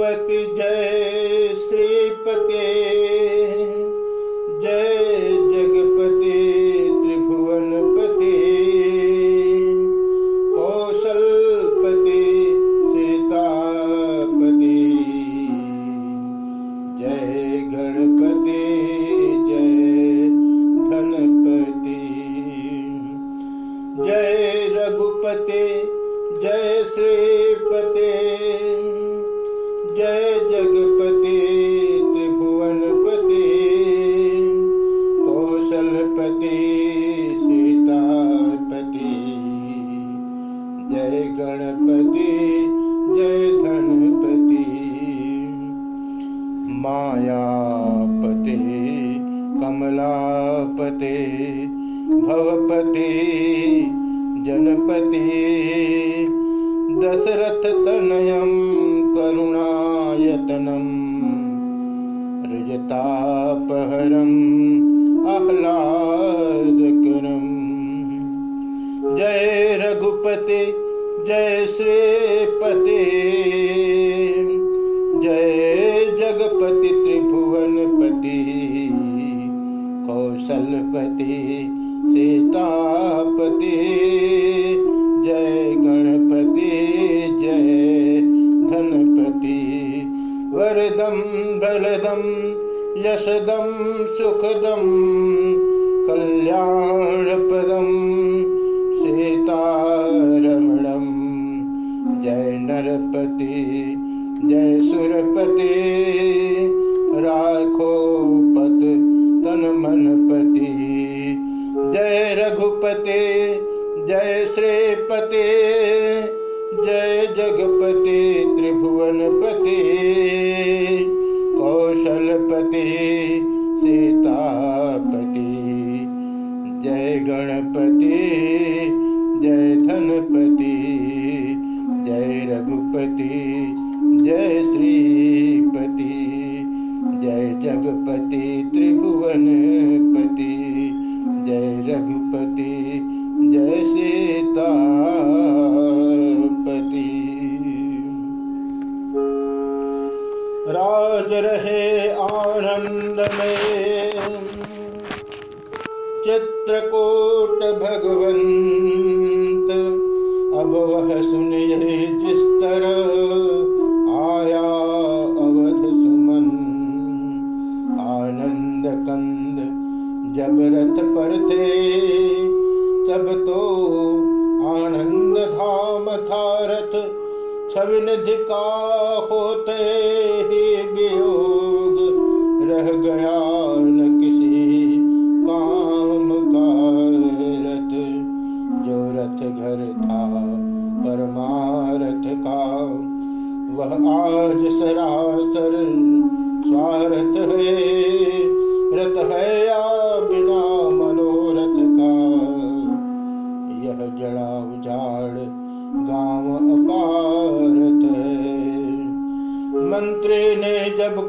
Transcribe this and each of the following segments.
रघुपति जय श्रीपते। जय जगपति त्रिभुवनपति। कौशलपति सीतापति। जय गणपति, जय धनपति। जय रघुपति, जय श्रीपते। कमलापते भवपते जनपति। दशरथ तनयं करुणायतनं रजतापहरम् आह्लादकरम्। जय रघुपति, जय श्रीपति। जय जगपति त्रिभुवनपति। कौशलपति सीतापति। जय गणपति, जय धनपति। वरदं बलदं, यशदं, सुखदं, कल्याणपदं, सीतारमणं। जय नरपति, जय सुरपति। रघुपति वह सुनिए जिस तरह आया अवध सुमन। आनंद कंद जब रथ पर थे तब तो आनंद धाम था रथ छविन धिका होते ही। आज सरासर स्वार्थ है। रत है या बिना मनोरथ का? यह जड़ा उजाड़ गाँव अपारत है। मंत्री ने जब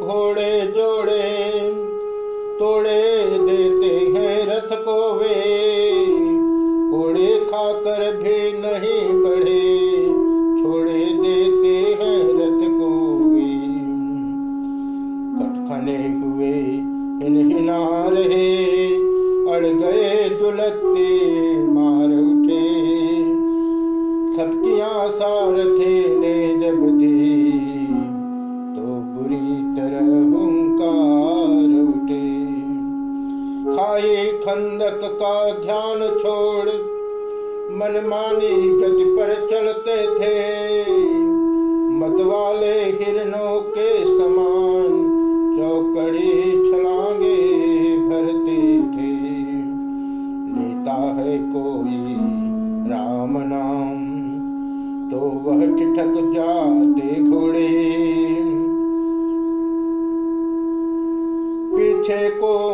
खंदक का ध्यान छोड़ मनमानी गति पर चलते थे। मतवाले हिरणों के समान चौकड़ी छलांगे भरते थे। लेता है कोई राम नाम तो वह ठिठक जाते घोड़े। पीछे को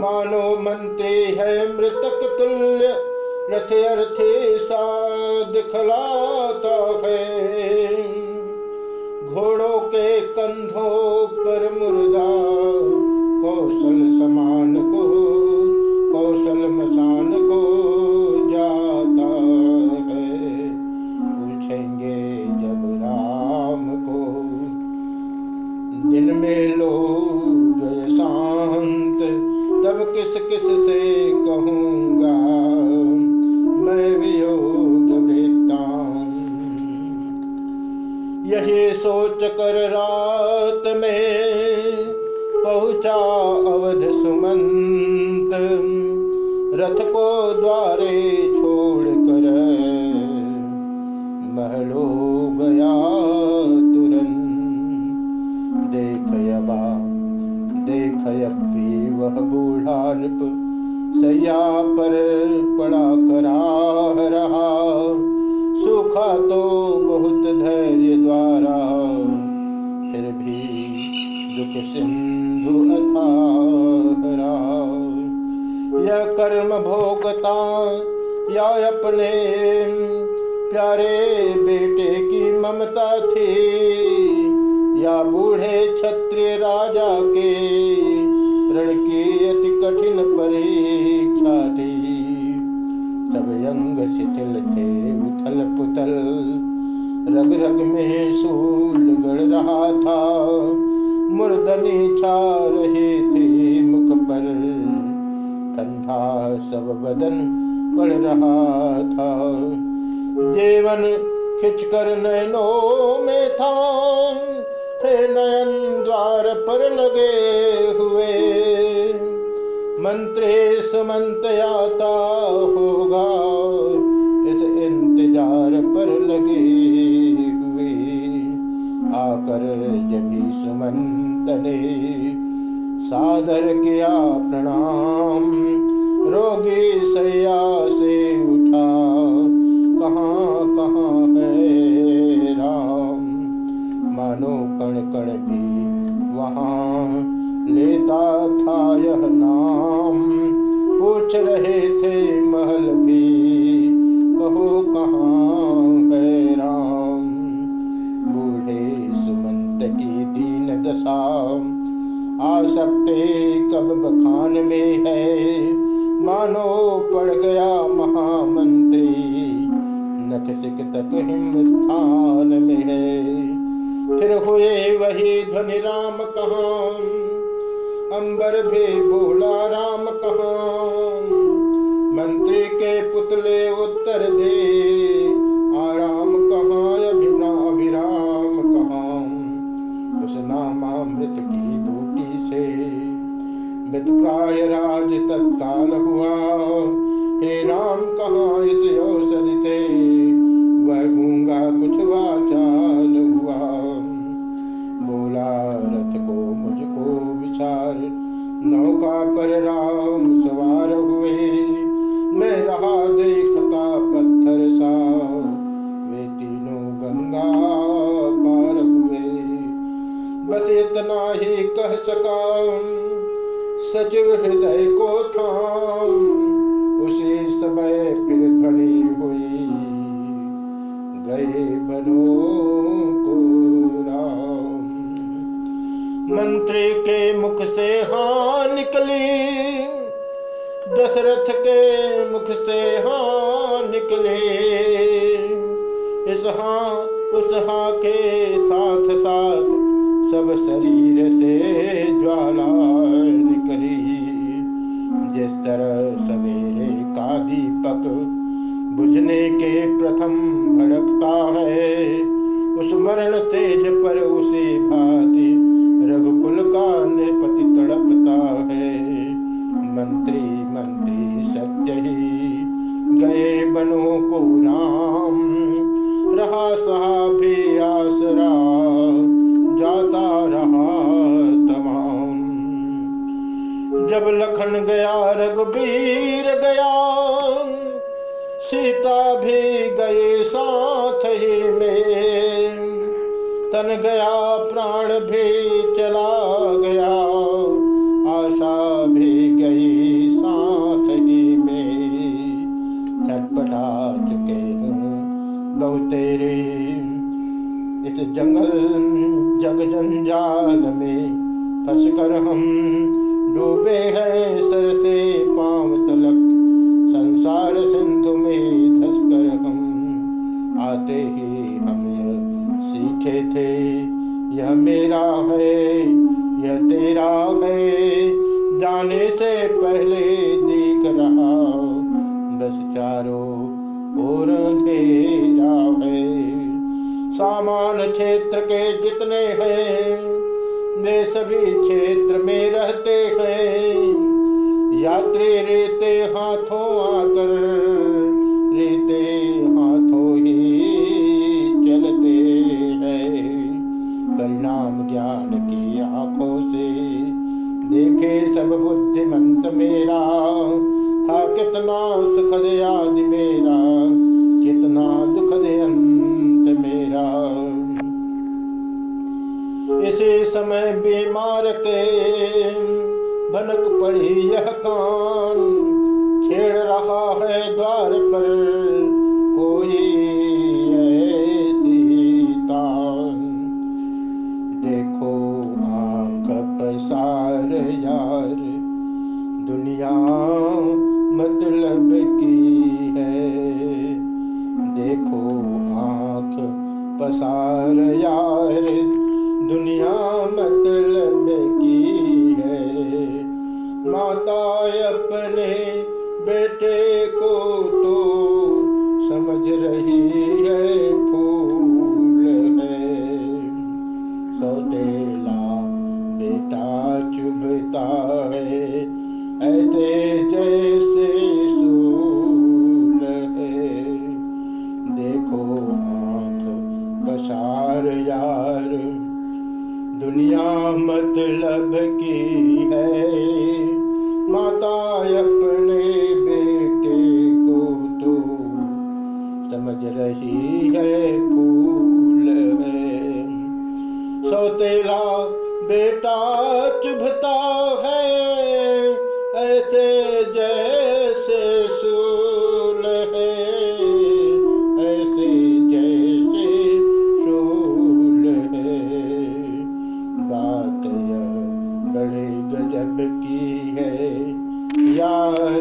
मानो मंत्री है मृतक तुल्य, रथ अर्थे दिखलाता है। घोड़ों के कंधों पर मुर्दा, कौशल समान को, कौशल मसान को नृप सैया पर पड़ा करा रहा। सूखा तो बहुत धैर्य द्वारा। फिर भी दुख सिंधु यह कर्म भोगता, या अपने प्यारे बेटे की ममता थी। या बूढ़े क्षत्रिय राजा के कठिन परीक्षा थी। सब अंग शिथिल थे, उथल पुथल। रग रग में सूल गड़ रहा था। मुर्दनी छा रहे थे मुख पर। ठंडा सब बदन पड़ रहा था। जीवन खिंचकर नैनों में था। थे नयन द्वार पर लगे हुए। मंत्री सुमंत याता होगा। इस इंतज़ार पर लगे हुए। आकर जभी सुमंत ने सादर किया प्रणाम। रोगी कब बखान में है। मानो पड़ गया महामंत्री। नख सिक तक हिंदुस्तान में है। फिर हुए वही ध्वनि राम कहाँ? अंबर भी बोला राम कहाँ? मंत्री के पुतले उत्तर दे। आराम कहाँ, अभिना अभिराम कहाँ? उस नामामृत की मृत प्राय राज तत्काल हुआ हे राम, कहाँ इस औषधि थे वह गूँगा कुछ वाचाल हुआ बोला, रथ को मुझको विचार, नौका पर राम सवार हुए। मैं रहा देखता पत्थर सा, वे तीनों गंगा पार हुए। बस इतना ही कह सका। सचिव हृदय को थाम। उसी समय फिर ध्वनि हुई। गए बनो को राम। मंत्री के मुख से हाँ निकली। दशरथ के मुख से हाँ निकले। इस हाँ उस हाँ के साथ साथ सब शरीर से ज्वाला जिस तरह सवेरे का दीपक बुझने के प्रथम भड़कता है। उस मरण तेज पर उसे भांति रघुकुल का नृपति तड़पता है। मंत्री मंत्री, सत्य ही, गए बनों को राम। रहा सहा भी जब लखन गया, रघुबीर गया, सीता भी गए साथ ही में। तन गया, प्राण भी चला गया, आशा भी गई साथ ही में। छटपटा चुके हूँ तेरे। इस जंगल, जग जंजाल में फंस कर हम डूबे हैं सर से पाँव तलक। संसार सिंधु में धस कर हम आते ही हमें सीखे थे। यह मेरा है, यह तेरा है। जाने से पहले देख रहा बस चारों ओर तेरा है। सामान क्षेत्र के जितने हैं वे सभी क्षेत्र में रहते हैं। यात्री रेते हाथों आकर, रेते हाथों ही चलते हैं। परिणाम ज्ञान की आँखों से देखे सब बुद्धिमंत मेरा, था कितना सुखद याद मेरा। समय बीमार के भनक पड़ी यह कान। खेड़ रहा है द्वार पर Mm-hmm.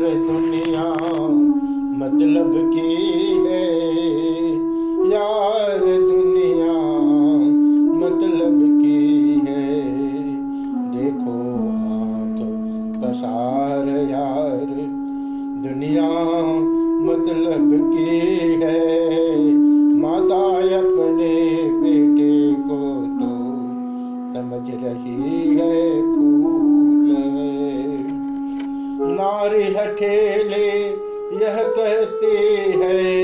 Good. करती है